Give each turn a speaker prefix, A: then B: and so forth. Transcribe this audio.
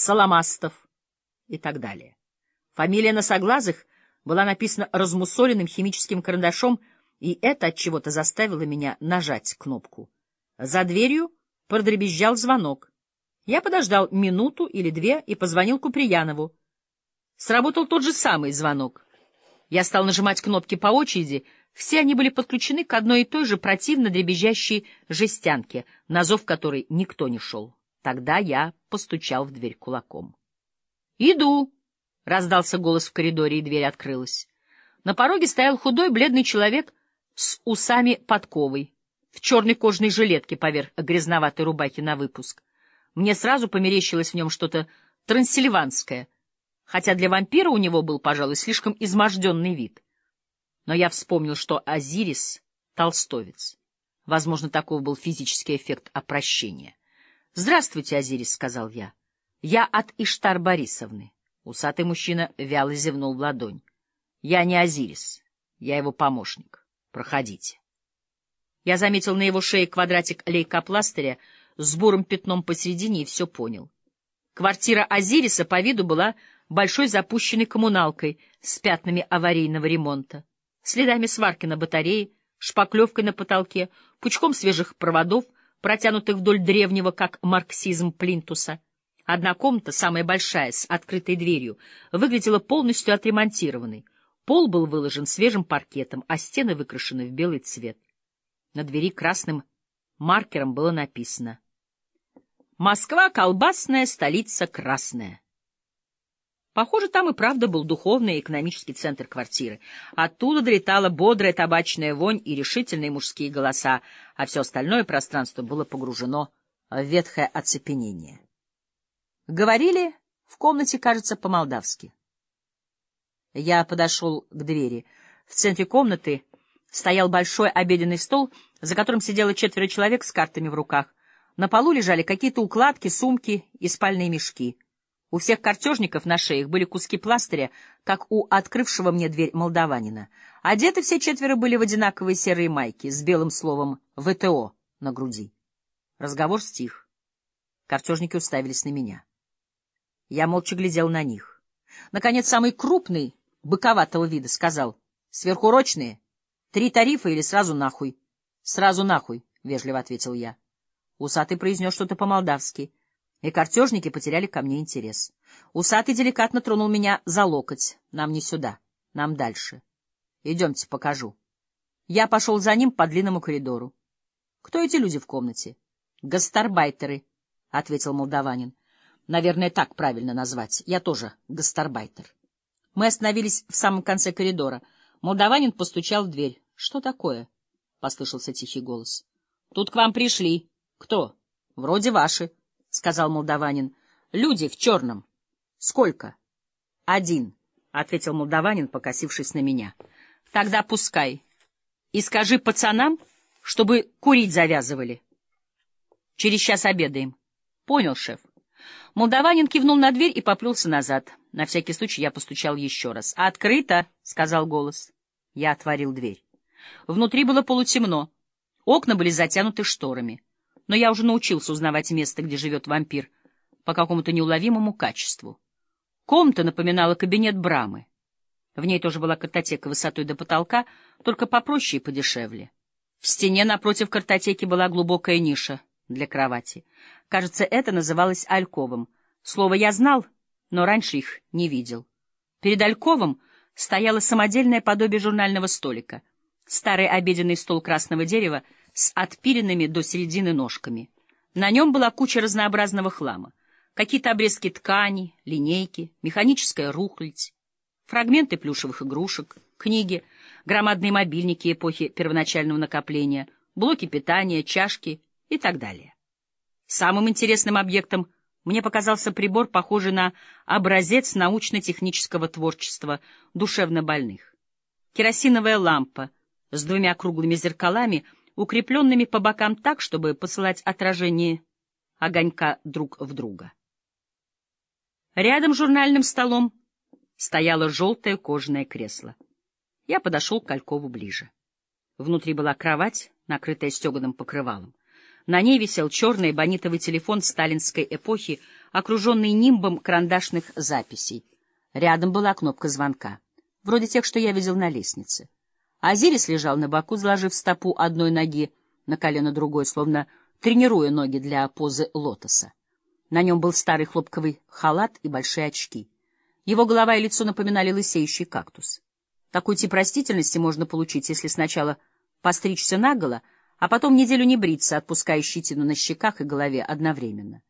A: Соломастов и так далее. Фамилия Носоглазых была написана размусоленным химическим карандашом, и это от чего то заставило меня нажать кнопку. За дверью продребезжал звонок. Я подождал минуту или две и позвонил Куприянову. Сработал тот же самый звонок. Я стал нажимать кнопки по очереди. Все они были подключены к одной и той же противно дребезжащей жестянке, на зов которой никто не шел. Тогда я постучал в дверь кулаком. «Иду!» — раздался голос в коридоре, и дверь открылась. На пороге стоял худой, бледный человек с усами подковой, в черной кожаной жилетке поверх грязноватой рубахи на выпуск. Мне сразу померещилось в нем что-то трансильванское, хотя для вампира у него был, пожалуй, слишком изможденный вид. Но я вспомнил, что Азирис — толстовец. Возможно, таков был физический эффект опрощения. — Здравствуйте, Азирис, — сказал я. — Я от Иштар Борисовны. Усатый мужчина вяло зевнул в ладонь. — Я не Азирис, я его помощник. Проходите. Я заметил на его шее квадратик лейкопластыря с бурым пятном посередине и все понял. Квартира Азириса по виду была большой запущенной коммуналкой с пятнами аварийного ремонта, следами сварки на батарее, шпаклевкой на потолке, пучком свежих проводов, протянутых вдоль древнего, как марксизм, плинтуса. Одна комната, самая большая, с открытой дверью, выглядела полностью отремонтированной. Пол был выложен свежим паркетом, а стены выкрашены в белый цвет. На двери красным маркером было написано «Москва — колбасная, столица красная». Похоже, там и правда был духовный и экономический центр квартиры. Оттуда долетала бодрая табачная вонь и решительные мужские голоса, а все остальное пространство было погружено в ветхое оцепенение. Говорили в комнате, кажется, по-молдавски. Я подошел к двери. В центре комнаты стоял большой обеденный стол, за которым сидело четверо человек с картами в руках. На полу лежали какие-то укладки, сумки и спальные мешки. У всех картежников на шеях были куски пластыря, как у открывшего мне дверь молдаванина. Одеты все четверо были в одинаковые серые майки с белым словом «ВТО» на груди. Разговор стих. Картежники уставились на меня. Я молча глядел на них. Наконец, самый крупный, быковатого вида, сказал, «Сверхурочные?» Три тарифа или сразу нахуй? — Сразу нахуй, — вежливо ответил я. Усатый произнес что-то по-молдавски, и картежники потеряли ко мне интерес. Усатый деликатно тронул меня за локоть. Нам не сюда, нам дальше. Идемте, покажу. Я пошел за ним по длинному коридору. — Кто эти люди в комнате? — Гастарбайтеры, — ответил молдаванин. — Наверное, так правильно назвать. Я тоже гастарбайтер. Мы остановились в самом конце коридора — Молдаванин постучал в дверь. — Что такое? — послышался тихий голос. — Тут к вам пришли. — Кто? — Вроде ваши, — сказал молдаванин. — Люди в черном. — Сколько? — Один, — ответил молдаванин, покосившись на меня. — Тогда пускай. И скажи пацанам, чтобы курить завязывали. Через час обедаем. — Понял, шеф. Молдаванин кивнул на дверь и поплелся назад. На всякий случай я постучал еще раз. «Открыто!» — сказал голос. Я отворил дверь. Внутри было полутемно. Окна были затянуты шторами. Но я уже научился узнавать место, где живет вампир, по какому-то неуловимому качеству. Комната напоминала кабинет Брамы. В ней тоже была картотека высотой до потолка, только попроще и подешевле. В стене напротив картотеки была глубокая ниша для кровати. Кажется, это называлось альковым. Слово я знал, но раньше их не видел. Перед альковым стояло самодельное подобие журнального столика. Старый обеденный стол красного дерева с отпиленными до середины ножками. На нем была куча разнообразного хлама. Какие-то обрезки ткани, линейки, механическая рухлядь, фрагменты плюшевых игрушек, книги, громадные мобильники эпохи первоначального накопления, блоки питания, чашки и так далее. Самым интересным объектом мне показался прибор, похожий на образец научно-технического творчества душевнобольных. Керосиновая лампа с двумя круглыми зеркалами, укрепленными по бокам так, чтобы посылать отражение огонька друг в друга. Рядом с журнальным столом стояло желтое кожаное кресло. Я подошел к Калькову ближе. Внутри была кровать, накрытая стеганым покрывалом. На ней висел черный бонитовый телефон сталинской эпохи, окруженный нимбом карандашных записей. Рядом была кнопка звонка, вроде тех, что я видел на лестнице. Азирис лежал на боку, сложив стопу одной ноги на колено другой, словно тренируя ноги для позы лотоса. На нем был старый хлопковый халат и большие очки. Его голова и лицо напоминали лысеющий кактус. Такой тип растительности можно получить, если сначала постричься наголо, а потом неделю не бриться, отпуская щетину на щеках и голове одновременно.